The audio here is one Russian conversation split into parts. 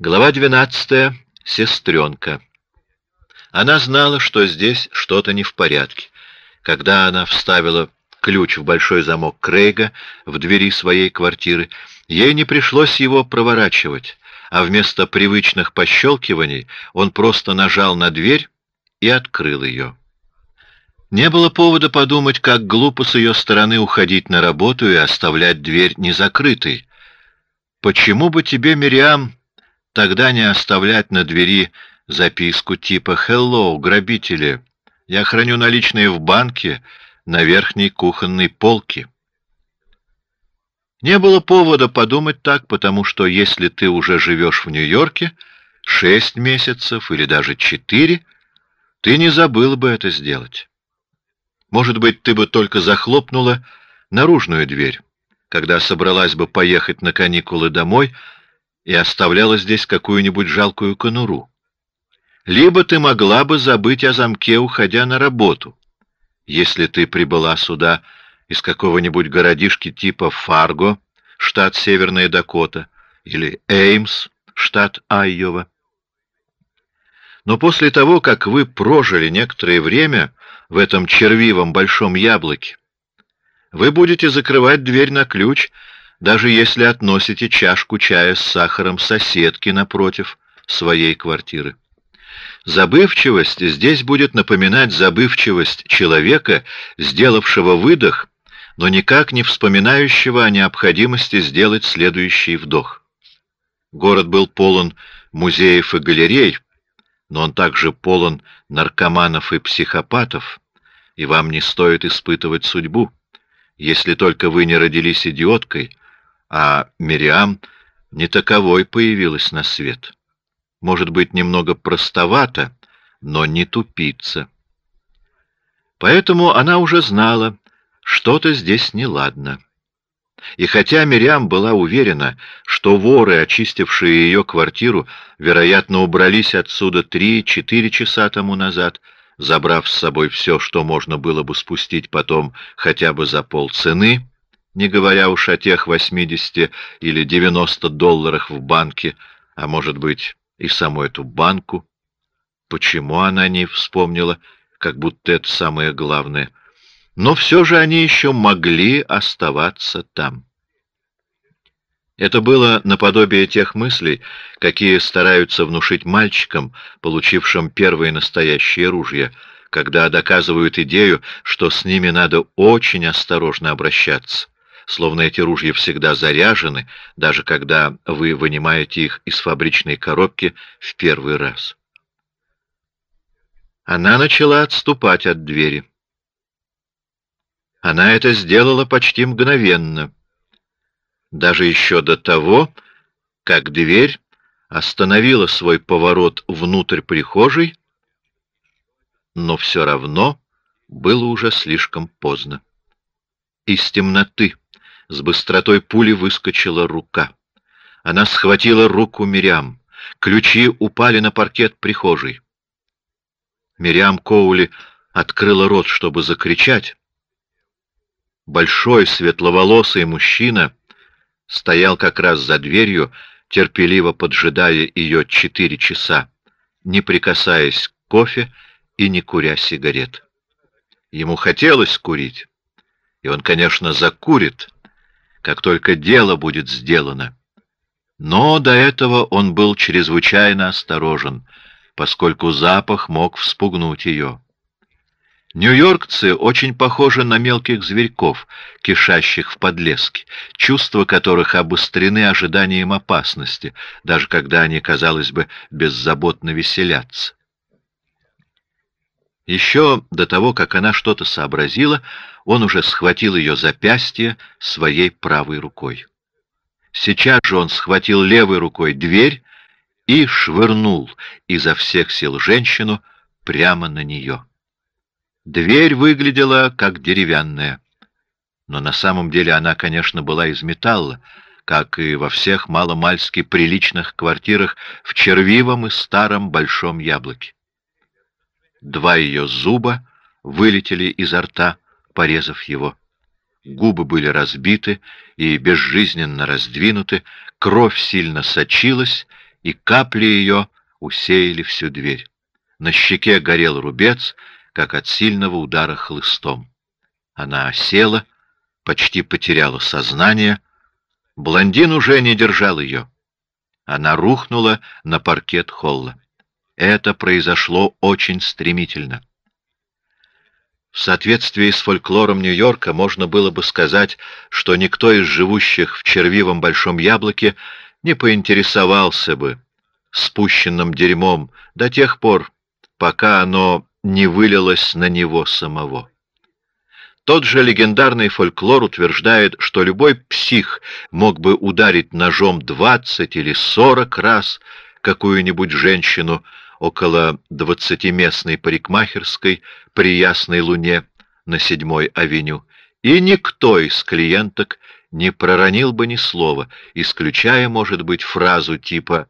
Глава двенадцатая. Сестренка. Она знала, что здесь что-то не в порядке. Когда она вставила ключ в большой замок Крейга в двери своей квартиры, ей не пришлось его проворачивать, а вместо привычных пощелкиваний он просто нажал на дверь и открыл ее. Не было повода подумать, как глупо с ее стороны уходить на работу и оставлять дверь незакрытой. Почему бы тебе, Мириам, тогда не оставлять на двери записку типа «Hello, грабители, я храню наличные в банке на верхней кухонной полке». Не было повода подумать так, потому что если ты уже живешь в Нью-Йорке шесть месяцев или даже четыре, ты не забыл бы это сделать. Может быть, ты бы только захлопнула наружную дверь, когда собралась бы поехать на каникулы домой и оставляла здесь какую-нибудь жалкую конуру. Либо ты могла бы забыть о замке, уходя на работу, если ты прибыла сюда из какого-нибудь городишки типа Фарго, штат Северная Дакота, или Эймс, штат Айова. Но после того, как вы прожили некоторое время в этом червивом большом яблоке. Вы будете закрывать дверь на ключ, даже если относите чашку чая с сахаром соседки напротив своей квартиры. Забывчивость здесь будет напоминать забывчивость человека, сделавшего выдох, но никак не вспоминающего о необходимости сделать следующий вдох. Город был полон музеев и галерей, но он также полон наркоманов и психопатов, и вам не стоит испытывать судьбу, если только вы не родились идиоткой, а Мириам не таковой появилась на свет. Может быть, немного простовато, но не тупица. Поэтому она уже знала, что-то здесь неладно. И хотя Мириам была уверена, что воры, очистившие ее квартиру, вероятно, убрались отсюда три-четыре часа тому назад, забрав с собой все, что можно было бы спустить потом хотя бы за полцены, не говоря уж о тех восьмидесяти или девяносто долларах в банке, а может быть и саму эту банку. Почему она не вспомнила, как будто это самое главное? но все же они еще могли оставаться там. Это было наподобие тех мыслей, какие стараются внушить мальчикам, получившим первые настоящие ружья, когда доказывают идею, что с ними надо очень осторожно обращаться, словно эти ружья всегда заряжены, даже когда вы вынимаете их из фабричной коробки в первый раз. Она начала отступать от двери. Она это сделала почти мгновенно, даже еще до того, как дверь остановила свой поворот внутрь прихожей, но все равно было уже слишком поздно. Из темноты с быстротой пули выскочила рука. Она схватила руку Мириам. Ключи упали на паркет прихожей. Мириам Коули открыла рот, чтобы закричать, большой светловолосый мужчина стоял как раз за дверью, терпеливо поджидая ее четыре часа, не прикасаясь к кофе и не куря сигарет. Ему хотелось курить, и он, конечно, закурит, как только дело будет сделано. Но до этого он был чрезвычайно осторожен, поскольку запах мог вспугнуть ее. Нью-Йоркцы очень похожи на мелких зверьков, кишащих в подлеске, чувства которых обострены ожиданием опасности, даже когда они, казалось бы, беззаботно веселятся. Еще до того, как она что-то сообразила, он уже схватил ее запястье своей правой рукой. Сейчас же он схватил левой рукой дверь и швырнул изо всех сил женщину прямо на нее. Дверь выглядела как деревянная, но на самом деле она, конечно, была из металла, как и во всех маломальски приличных квартирах в червивом и старом большом яблоке. Два ее зуба вылетели изо рта, порезав его. Губы были разбиты и безжизненно раздвинуты, кровь сильно сочилась и капли ее усеяли всю дверь. На щеке горел рубец, как от сильного удара хлыстом. Она осела, почти потеряла сознание. Блондин уже не держал ее. Она рухнула на паркет холла. Это произошло очень стремительно. В соответствии с фольклором Нью-Йорка можно было бы сказать, что никто из живущих в червивом большом яблоке не поинтересовался бы спущенным дерьмом до тех пор, пока оно не вылилось на него самого. Тот же легендарный фольклор утверждает, что любой псих мог бы ударить ножом двадцать или сорок раз какую-нибудь женщину около двадцатиместной парикмахерской при ясной луне на седьмой авеню, и никто из клиенток не проронил бы ни слова, исключая, может быть, фразу типа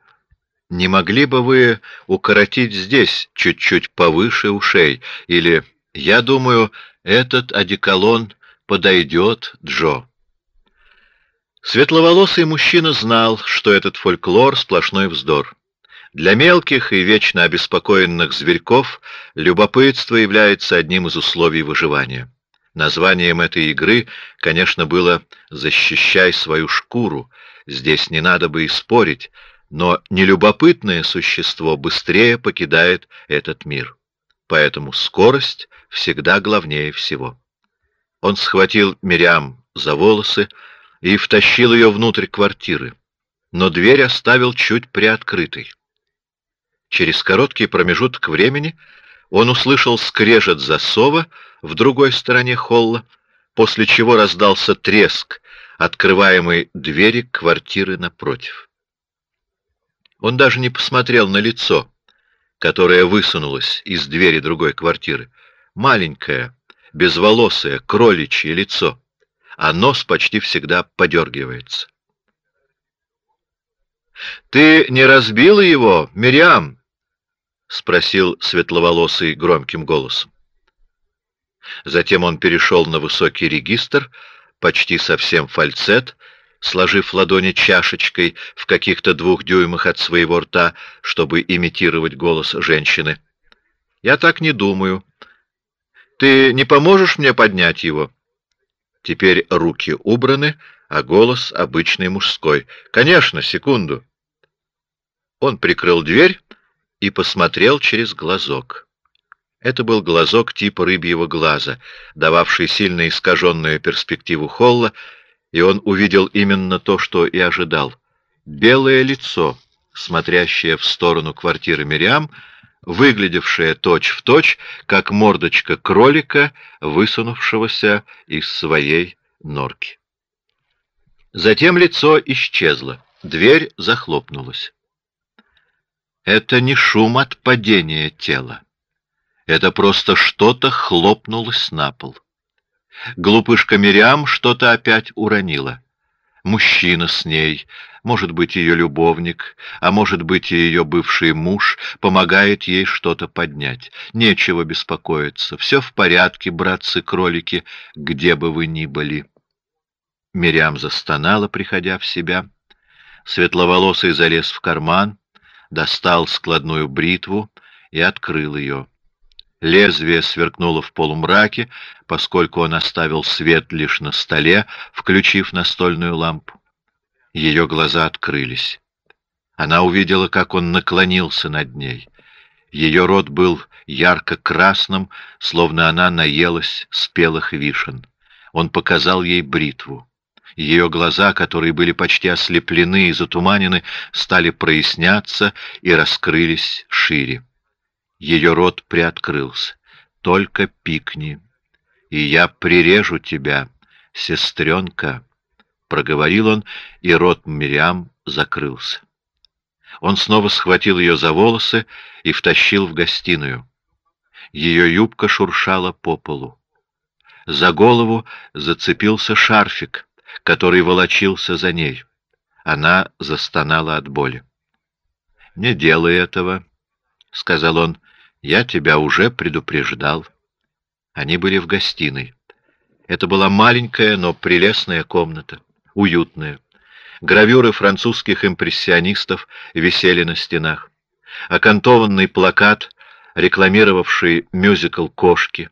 «Не могли бы вы укоротить здесь чуть-чуть повыше ушей?» или «Я думаю, этот одеколон подойдет, Джо». Светловолосый мужчина знал, что этот фольклор — сплошной вздор. Для мелких и вечно обеспокоенных зверьков любопытство является одним из условий выживания. Названием этой игры, конечно, было «Защищай свою шкуру». Здесь не надо бы и спорить, но нелюбопытное существо быстрее покидает этот мир. Поэтому скорость всегда главнее всего. Он схватил Мириам за волосы и втащил ее внутрь квартиры, но дверь оставил чуть приоткрытой. Через короткий промежуток времени он услышал скрежет засова в другой стороне холла, после чего раздался треск открываемой двери квартиры напротив. Он даже не посмотрел на лицо, которое высунулось из двери другой квартиры. Маленькое, безволосое, кроличье лицо, а нос почти всегда подергивается. Ты не разбила его, Мириам? Спросил светловолосый громким голосом. Затем он перешел на высокий регистр, почти совсем фальцет, сложив ладони чашечкой в каких-то двух дюймах от своего рта, чтобы имитировать голос женщины. Я так не думаю. Ты не поможешь мне поднять его? Теперь руки убраны, а голос обычный мужской. Конечно, секунду. Он прикрыл дверь и посмотрел через глазок. Это был глазок типа рыбьего глаза, дававший сильно искаженную перспективу холла, и он увидел именно то, что и ожидал: белое лицо, смотрящее в сторону квартиры Мириам, выглядевшее точь в точь, как мордочка кролика, высунувшегося из своей норки. Затем лицо исчезло, дверь захлопнулась. Это не шум от падения тела. Это просто что-то хлопнулось на пол. Глупышка Мириам что-то опять уронила. Мужчина с ней, может быть ее любовник, а может быть и ее бывший муж, помогает ей что-то поднять. Нечего беспокоиться, все в порядке, братцы-кролики, где бы вы ни были. Мириам застонала, приходя в себя. Светловолосый залез в карман, достал складную бритву и открыл ее. Лезвие сверкнуло в полумраке, поскольку он оставил свет лишь на столе, включив настольную лампу. Ее глаза открылись. Она увидела, как он наклонился над ней. Ее рот был ярко-красным, словно она наелась спелых вишен. Он показал ей бритву. Ее глаза, которые были почти ослеплены и затуманены, стали проясняться и раскрылись шире. Ее рот приоткрылся. Только пикни, и я прирежу тебя, сестренка, проговорил он, и рот Мириам закрылся. Он снова схватил ее за волосы и втащил в гостиную. Ее юбка шуршала по полу. За голову зацепился шарфик, который волочился за ней. Она застонала от боли. Не делай этого, сказал он. Я тебя уже предупреждал. Они были в гостиной. Это была маленькая, но прелестная комната, уютная. Гравюры французских импрессионистов висели на стенах. Окантованный плакат, рекламировавший мюзикл «Кошки».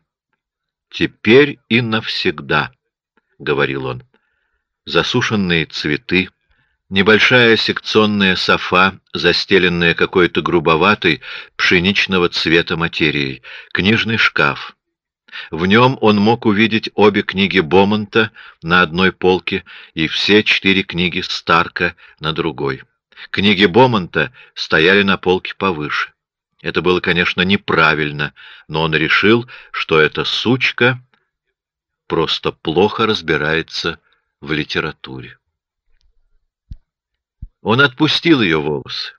«Теперь и навсегда», — говорил он. Засушенные цветы, небольшая секционная софа, застеленная какой-то грубоватой пшеничного цвета материей, книжный шкаф — в нем он мог увидеть обе книги Бомонта на одной полке и все четыре книги Старка на другой. Книги Бомонта стояли на полке повыше. Это было, конечно, неправильно, но он решил, что эта сучка просто плохо разбирается в литературе. Он отпустил ее волосы.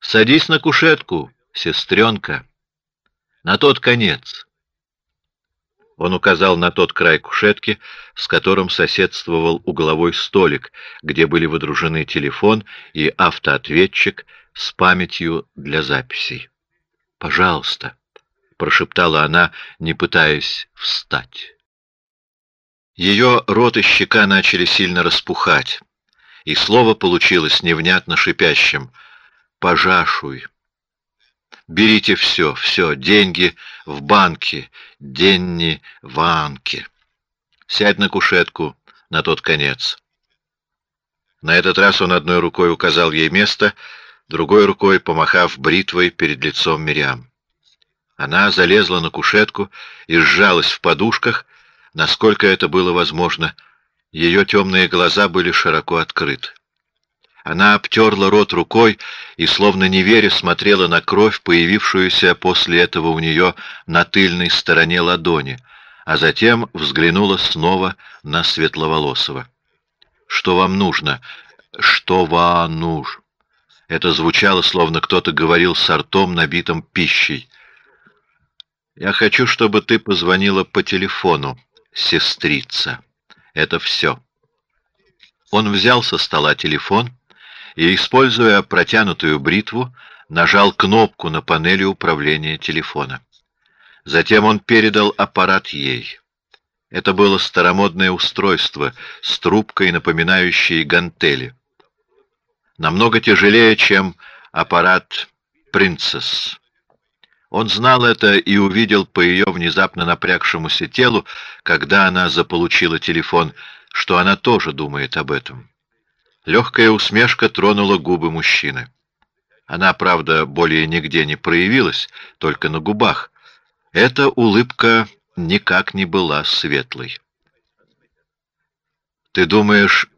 «Садись на кушетку, сестренка, на тот конец». Он указал на тот край кушетки, с которым соседствовал угловой столик, где были выдружены телефон и автоответчик с памятью для записей. «Пожалуйста», — прошептала она, не пытаясь встать. Ее рот и щека начали сильно распухать, и слово получилось невнятно шипящим. «Пожашуй». Берите все, все, деньги в банке, денни в анке. Сядь на кушетку, на тот конец. На этот раз он одной рукой указал ей место, другой рукой помахав бритвой перед лицом Мириам. Она залезла на кушетку и сжалась в подушках, насколько это было возможно. Ее темные глаза были широко открыты. Она обтерла рот рукой и, словно не веря, смотрела на кровь, появившуюся после этого у нее на тыльной стороне ладони, а затем взглянула снова на Светловолосого. «Что вам нужно? Что вам нужно?» Это звучало, словно кто-то говорил с ртом, набитым пищей. «Я хочу, чтобы ты позвонила по телефону, сестрица. Это все». Он взял со стола телефон и, используя протянутую бритву, нажал кнопку на панели управления телефона. Затем он передал аппарат ей. Это было старомодное устройство с трубкой, напоминающей гантели. Намного тяжелее, чем аппарат «Принцесс». Он знал это и увидел по ее внезапно напрягшемуся телу, когда она заполучила телефон, что она тоже думает об этом. Легкая усмешка тронула губы мужчины. Она, правда, более нигде не проявилась, только на губах. Эта улыбка никак не была светлой. «Ты думаешь,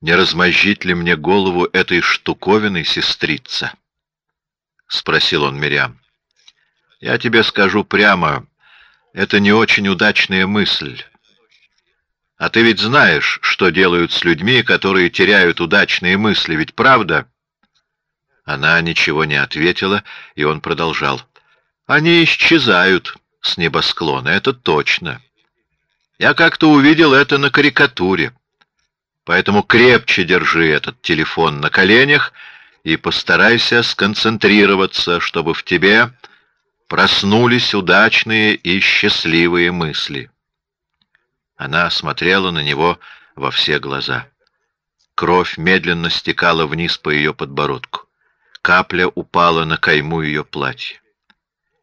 не размозжить ли мне голову этой штуковиной, сестрица?» — спросил он Мириам. «Я тебе скажу прямо, это не очень удачная мысль». А ты ведь знаешь, что делают с людьми, которые теряют удачные мысли, ведь правда?» Она ничего не ответила, и он продолжал. «Они исчезают с небосклона, это точно. Я как-то увидел это на карикатуре. Поэтому крепче держи этот телефон на коленях и постарайся сконцентрироваться, чтобы в тебе проснулись удачные и счастливые мысли». Она смотрела на него во все глаза. Кровь медленно стекала вниз по ее подбородку. Капля упала на кайму ее платья.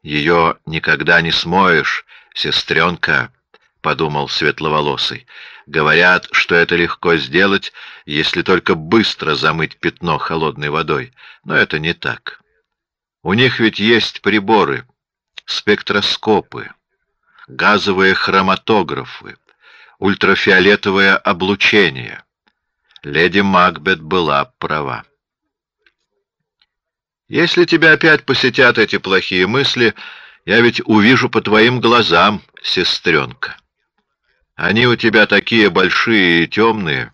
«Ее никогда не смоешь, сестренка», — подумал светловолосый. «Говорят, что это легко сделать, если только быстро замыть пятно холодной водой. Но это не так. У них ведь есть приборы, спектроскопы, газовые хроматографы, ультрафиолетовое облучение. Леди Макбет была права. Если тебя опять посетят эти плохие мысли, я ведь увижу по твоим глазам, сестренка. Они у тебя такие большие и темные.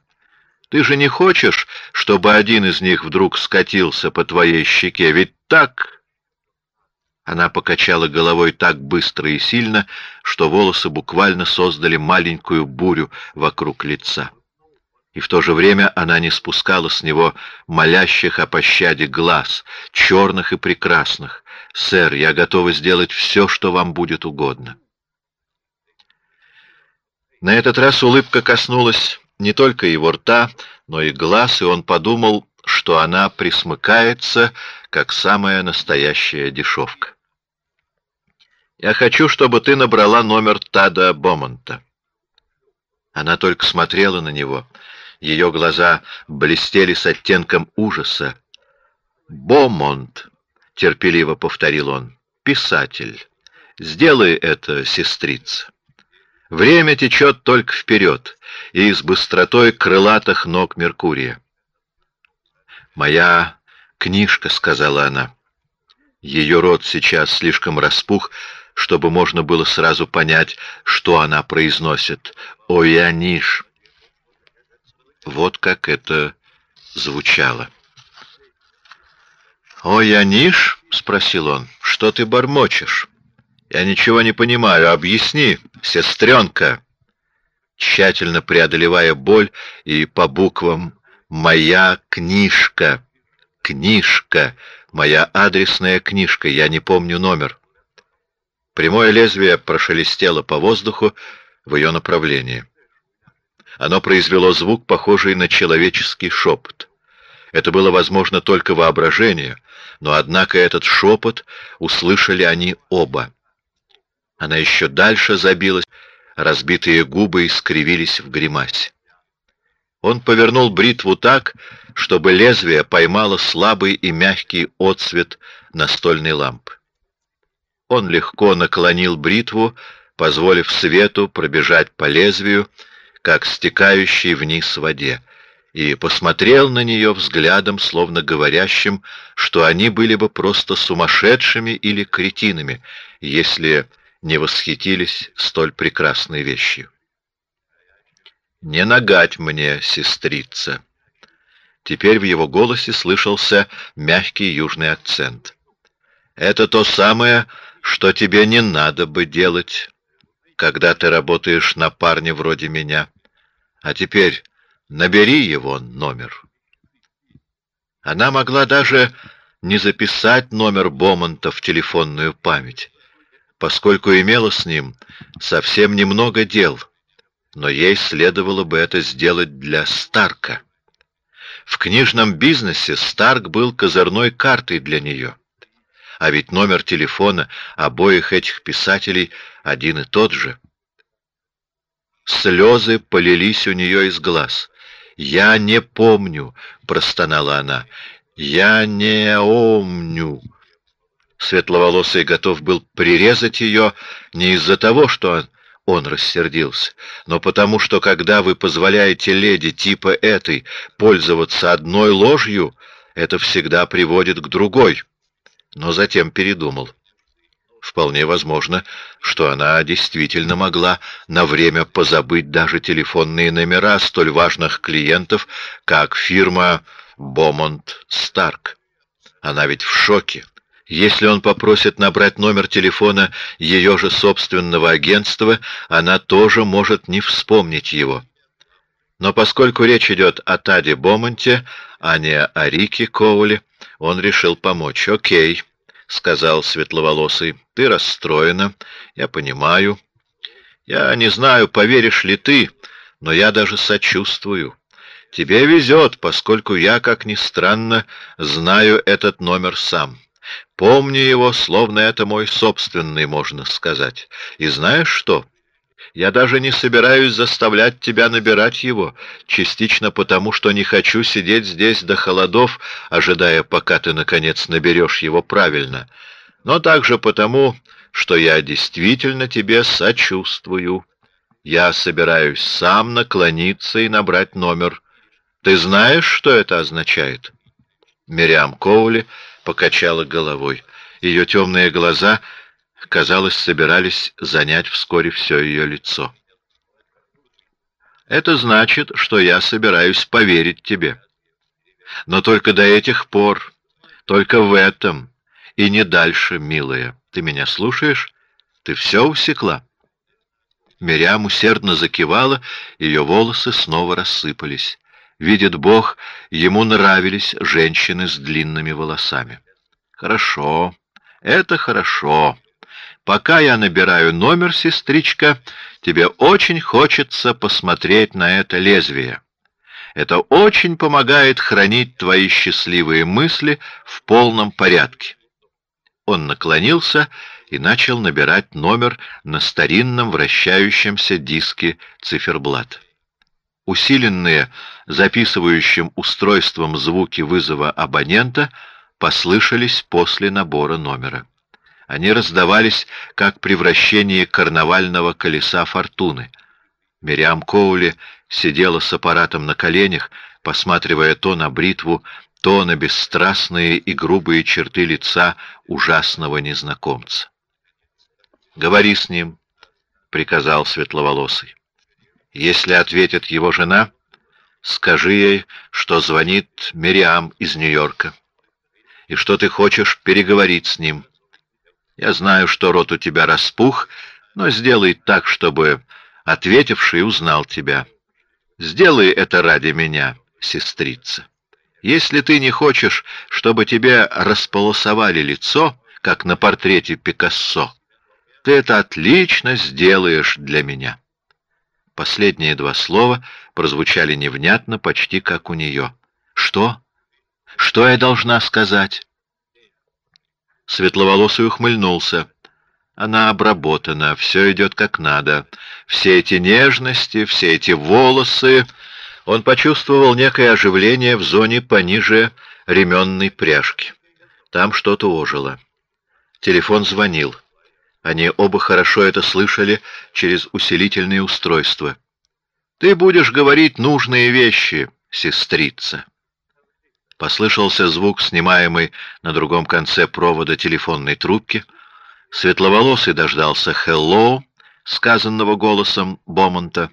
Ты же не хочешь, чтобы один из них вдруг скатился по твоей щеке, ведь так она покачала головой так быстро и сильно, что волосы буквально создали маленькую бурю вокруг лица. И в то же время она не спускала с него молящих о пощаде глаз, черных и прекрасных. «Сэр, я готова сделать все, что вам будет угодно». На этот раз улыбка коснулась не только его рта, но и глаз, и он подумал, что она присмыкается, как самая настоящая дешевка. «Я хочу, чтобы ты набрала номер Тада Бомонта». Она только смотрела на него. Ее глаза блестели с оттенком ужаса. «Бомонт», — терпеливо повторил он, — «писатель. Сделай это, сестрица». Время течет только вперед, и с быстротой крылатых ног Меркурия. «Моя книжка», — сказала она. Ее рот сейчас слишком распух, чтобы можно было сразу понять, что она произносит. «О, Яниш!» Вот как это звучало. «О, Яниш?» — спросил он. «Что ты бормочешь?» Я ничего не понимаю. Объясни, сестренка. Тщательно преодолевая боль и по буквам «Моя книжка». Книжка. Моя адресная книжка. Я не помню номер. Прямое лезвие прошелестело по воздуху в ее направлении. Оно произвело звук, похожий на человеческий шепот. Это было возможно только воображение, но однако этот шепот услышали они оба. Она еще дальше забилась, разбитые губы искривились в гримасе. Он повернул бритву так, чтобы лезвие поймало слабый и мягкий отсвет настольной лампы. Он легко наклонил бритву, позволив свету пробежать по лезвию, как стекающей вниз в воде, и посмотрел на нее взглядом, словно говорящим, что они были бы просто сумасшедшими или кретинами, если не восхитились столь прекрасной вещью. «Не нагать мне, сестрица!» Теперь в его голосе слышался мягкий южный акцент. «Это то самое, что тебе не надо бы делать, когда ты работаешь на парня вроде меня. А теперь набери его номер». Она могла даже не записать номер Бомонта в телефонную память поскольку имела с ним совсем немного дел, но ей следовало бы это сделать для Старка. В книжном бизнесе Старк был козырной картой для нее. А ведь номер телефона обоих этих писателей один и тот же. Слезы полились у нее из глаз. «Я не помню», — простонала она. «Я не омню». Светловолосый готов был прирезать ее не из-за того, что он, он рассердился, но потому что, когда вы позволяете леди типа этой пользоваться одной ложью, это всегда приводит к другой. Но затем передумал. Вполне возможно, что она действительно могла на время позабыть даже телефонные номера столь важных клиентов, как фирма Бомонт Старк. Она ведь в шоке. Если он попросит набрать номер телефона ее же собственного агентства, она тоже может не вспомнить его. Но поскольку речь идет о Таде Бомонте, а не о Рике Коуле, он решил помочь. «Окей», — сказал светловолосый, — «ты расстроена, я понимаю. Я не знаю, поверишь ли ты, но я даже сочувствую. Тебе везет, поскольку я, как ни странно, знаю этот номер сам». Помню его, словно это мой собственный, можно сказать. И знаешь что? Я даже не собираюсь заставлять тебя набирать его, частично потому, что не хочу сидеть здесь до холодов, ожидая, пока ты, наконец, наберешь его правильно, но также потому, что я действительно тебе сочувствую. Я собираюсь сам наклониться и набрать номер. Ты знаешь, что это означает?» Мириам Коули покачала головой. Ее темные глаза, казалось, собирались занять вскоре все ее лицо. Это значит, что я собираюсь поверить тебе. Но только до этих пор, только в этом и не дальше, милая. Ты меня слушаешь? Ты все усекла? Мирям усердно закивала, ее волосы снова рассыпались. Видит Бог, ему нравились женщины с длинными волосами. Хорошо, это хорошо. Пока я набираю номер, сестричка, тебе очень хочется посмотреть на это лезвие. Это очень помогает хранить твои счастливые мысли в полном порядке. Он наклонился и начал набирать номер на старинном вращающемся диске циферблат. Усиленные записывающим устройством звуки вызова абонента послышались после набора номера. Они раздавались как при вращении карнавального колеса фортуны. Мириам Коули сидела с аппаратом на коленях, посматривая то на бритву, то на бесстрастные и грубые черты лица ужасного незнакомца. «Говори с ним», — приказал светловолосый. «Если ответит его жена, скажи ей, что звонит Мириам из Нью-Йорка, и что ты хочешь переговорить с ним. Я знаю, что рот у тебя распух, но сделай так, чтобы ответивший узнал тебя. Сделай это ради меня, сестрица». Если ты не хочешь, чтобы тебе располосовали лицо, как на портрете Пикассо, ты это отлично сделаешь для меня. Последние два слова прозвучали невнятно, почти как у нее. Что? Что я должна сказать? Светловолосый ухмыльнулся. Она обработана, все идет как надо. Все эти нежности, все эти волосы, он почувствовал некое оживление в зоне пониже ременной пряжки. Там что-то ожило. Телефон звонил. Они оба хорошо это слышали через усилительные устройства. «Ты будешь говорить нужные вещи, сестрица». Послышался звук, снимаемый на другом конце провода телефонной трубки. Светловолосый дождался «Hello», сказанного голосом Бомонта,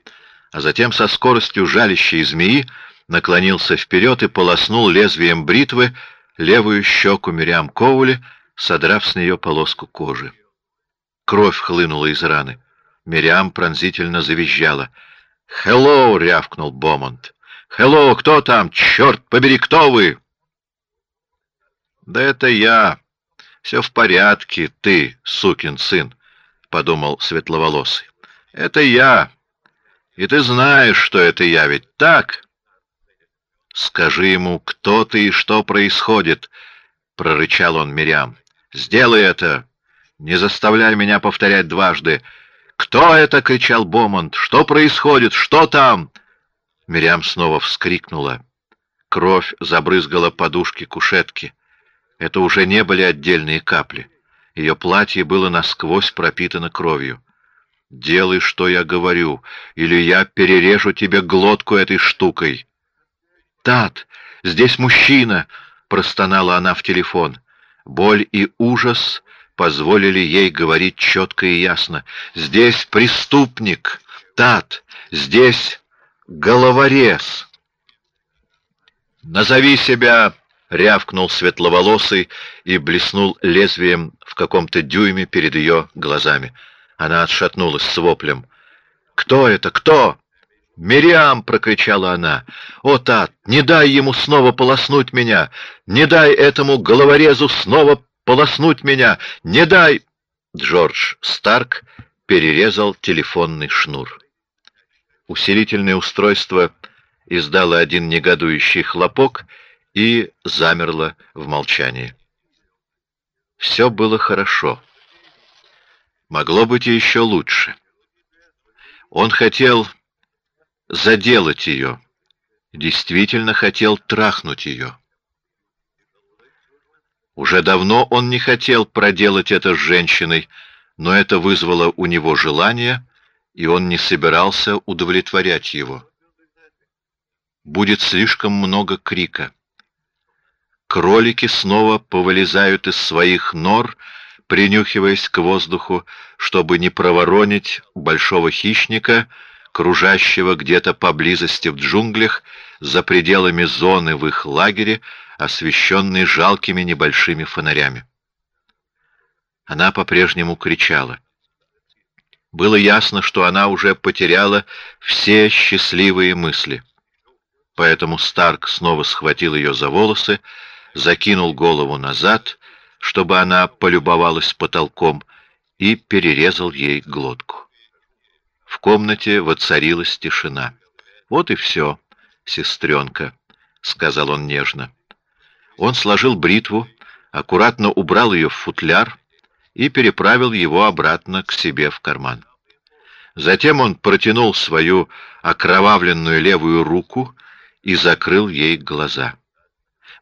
а затем со скоростью жалящей змеи наклонился вперед и полоснул лезвием бритвы левую щеку Мириам Коули, содрав с нее полоску кожи. Кровь хлынула из раны. Мириам пронзительно завизжала. «Хеллоу!» — рявкнул Бомонт. «Хеллоу! Кто там? Черт побери, кто вы?» «Да это я. Все в порядке, ты, сукин сын», — подумал светловолосый. «Это я. И ты знаешь, что это я, ведь так? Скажи ему, кто ты и что происходит, прорычал он Мириам. Сделай это. Не заставляй меня повторять дважды. Кто это? кричал Бомонд. Что происходит? Что там? Мириам снова вскрикнула. Кровь забрызгала подушки кушетки. Это уже не были отдельные капли. Ее платье было насквозь пропитано кровью. Делай, что я говорю, или я перережу тебе глотку этой штукой. Тат, здесь мужчина, простонала она в телефон. Боль и ужас позволили ей говорить четко и ясно. Здесь преступник. Тат, здесь головорез. Назови себя, рявкнул светловолосый и блеснул лезвием в каком-то дюйме перед ее глазами. Она отшатнулась с воплем. «Кто это? Кто?» «Мириам!» — прокричала она. «О, Тат, не дай ему снова полоснуть меня! Не дай этому головорезу снова полоснуть меня! Не дай...» Джордж Старк перерезал телефонный шнур. Усилительное устройство издало один негодующий хлопок и замерло в молчании. Все было хорошо. Могло быть и еще лучше. Он хотел заделать ее, действительно хотел трахнуть ее. Уже давно он не хотел проделать это с женщиной, но это вызвало у него желание, и он не собирался удовлетворять его. Будет слишком много крика. Кролики снова повылезают из своих нор, принюхиваясь к воздуху, чтобы не проворонить большого хищника, кружащего где-то поблизости в джунглях, за пределами зоны в их лагере, освещенной жалкими небольшими фонарями. Она по-прежнему кричала. Было ясно, что она уже потеряла все счастливые мысли. Поэтому Старк снова схватил ее за волосы, закинул голову назад чтобы она полюбовалась потолком, и перерезал ей глотку. В комнате воцарилась тишина. Вот и все, сестренка, сказал он нежно. Он сложил бритву, аккуратно убрал ее в футляр и переправил его обратно к себе в карман. Затем он протянул свою окровавленную левую руку и закрыл ей глаза.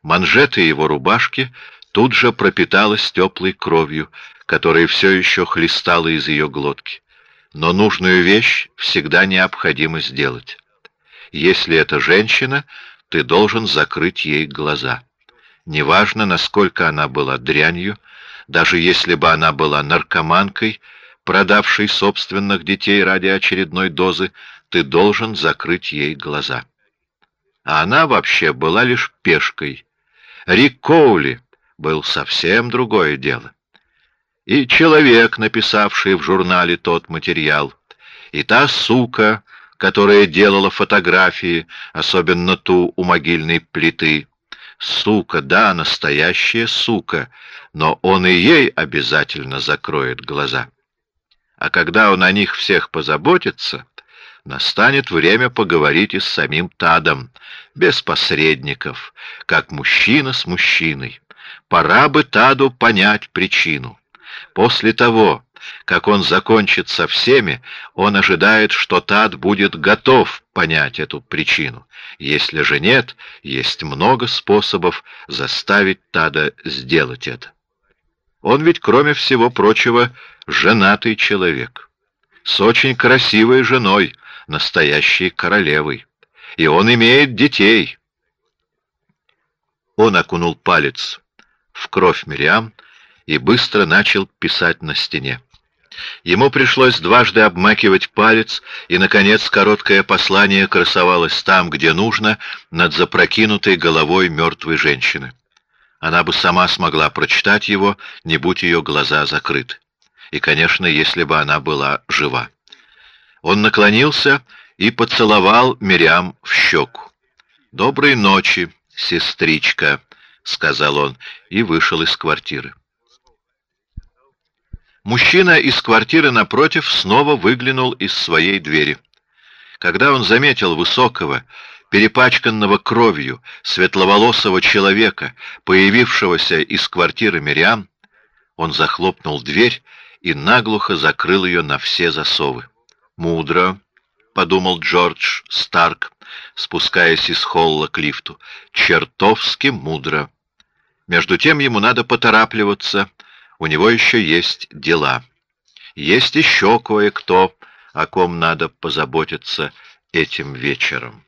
Манжеты его рубашки тут же пропиталась теплой кровью, которая все еще хлестала из ее глотки. Но нужную вещь всегда необходимо сделать. Если это женщина, ты должен закрыть ей глаза. Неважно, насколько она была дрянью, даже если бы она была наркоманкой, продавшей собственных детей ради очередной дозы, ты должен закрыть ей глаза. А она вообще была лишь пешкой. Рик Коули был совсем другое дело. И человек, написавший в журнале тот материал, и та сука, которая делала фотографии, особенно ту у могильной плиты, Сука, да, настоящая сука, но он и ей обязательно закроет глаза. А когда он о них всех позаботится, настанет время поговорить и с самим Тадом, без посредников, как мужчина с мужчиной. Пора бы Таду понять причину. После того, как он закончит со всеми, он ожидает, что Тад будет готов понять эту причину. Если же нет, есть много способов заставить Тада сделать это. Он ведь, кроме всего прочего, женатый человек, с очень красивой женой, настоящей королевой, и он имеет детей. Он окунул палец в кровь Мириам и быстро начал писать на стене. Ему пришлось дважды обмакивать палец, и, наконец, короткое послание красовалось там, где нужно, над запрокинутой головой мертвой женщины. Она бы сама смогла прочитать его, не будь ее глаза закрыты. И, конечно, если бы она была жива. Он наклонился и поцеловал Мириам в щеку. «Доброй ночи, сестричка», — сказал он, и вышел из квартиры. Мужчина из квартиры напротив снова выглянул из своей двери. Когда он заметил высокого, перепачканного кровью, светловолосого человека, появившегося из квартиры Мириам, он захлопнул дверь и наглухо закрыл ее на все засовы. Мудро, подумал Джордж Старк, спускаясь из холла к лифту, чертовски мудро. Между тем ему надо поторапливаться у него еще есть дела. Есть еще кое-кто, о ком надо позаботиться этим вечером.